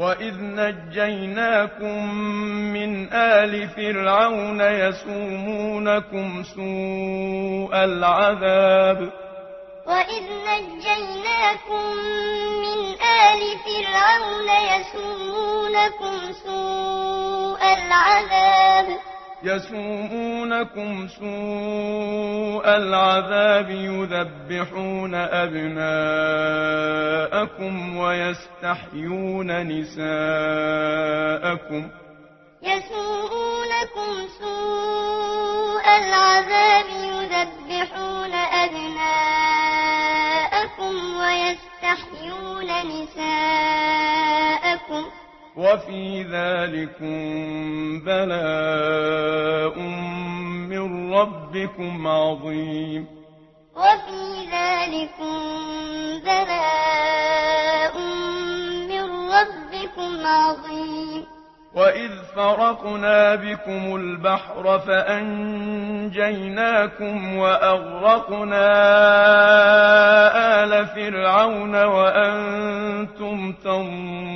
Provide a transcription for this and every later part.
وَإِذْ نَجَّيْنَاكُم مِّنْ آلِ فِرْعَوْنَ يَسُومُونَكُمْ سُوءَ الْعَذَابِ وَإِذْ نَجَّيْنَاكُم مِّنْ آلِ فِرْعَوْنَ يَسُومُونَكُمْ سُوءَ الْعَذَابِ يسومونكم سوء العذاب يذبحون أبناءكم ويستحيون نساءكم يسومونكم سوء العذاب يذبحون أبناءكم ويستحيون نساءكم وفي ذلكم بلاء من ربكم عظيم. وفي ذلكم بلاء من ربكم عظيم. وَإِذْ فَرَقْنَا بِكُمُ الْبَحْرَ فَأَنْجَيْنَاكُمْ وَأَغْرَقْنَا آلَ فِرْعَوْنَ وَأَنْتُمْ تَنْظُرُونَ.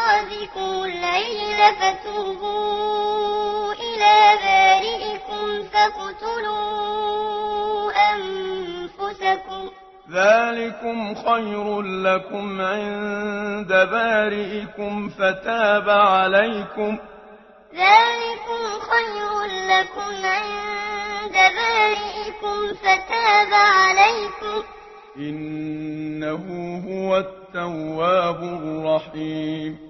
مخرجكم الليل فتوبوا إلى بارئكم فاقتلوا أنفسكم ذلكم خير لكم عند بارئكم فتاب عليكم ذلكم خير لكم عند بارئكم فتاب عليكم إنه هو التواب الرحيم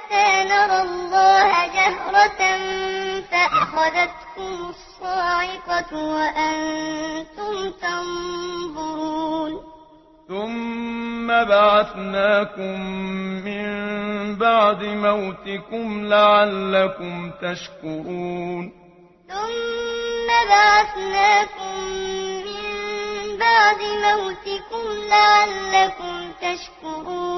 نرى الله جهرة فأخذتكم الصاعقة وأنتم تنظرون. ثم بعثناكم من بعد موتكم لعلكم تشكرون. ثم بعثناكم من بعد موتكم لعلكم تشكرون.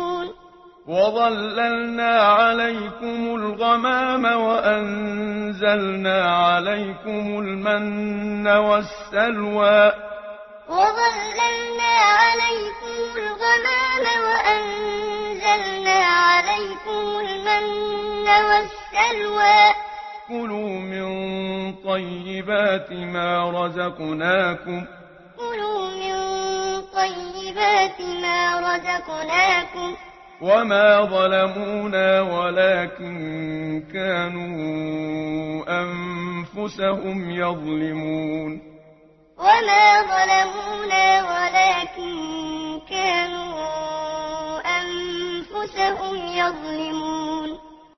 وظللنا عليكم الغمام وأنزلنا عليكم المن والسلوى وظللنا عليكم الغمام وأنزلنا عليكم المن والسلوى كلوا من طيبات ما رزقناكم كلوا من طيبات ما رزقناكم وما ظلمونا ولكن كانوا أنفسهم يظلمون وما ظلمونا ولكن كانوا أنفسهم يظلمون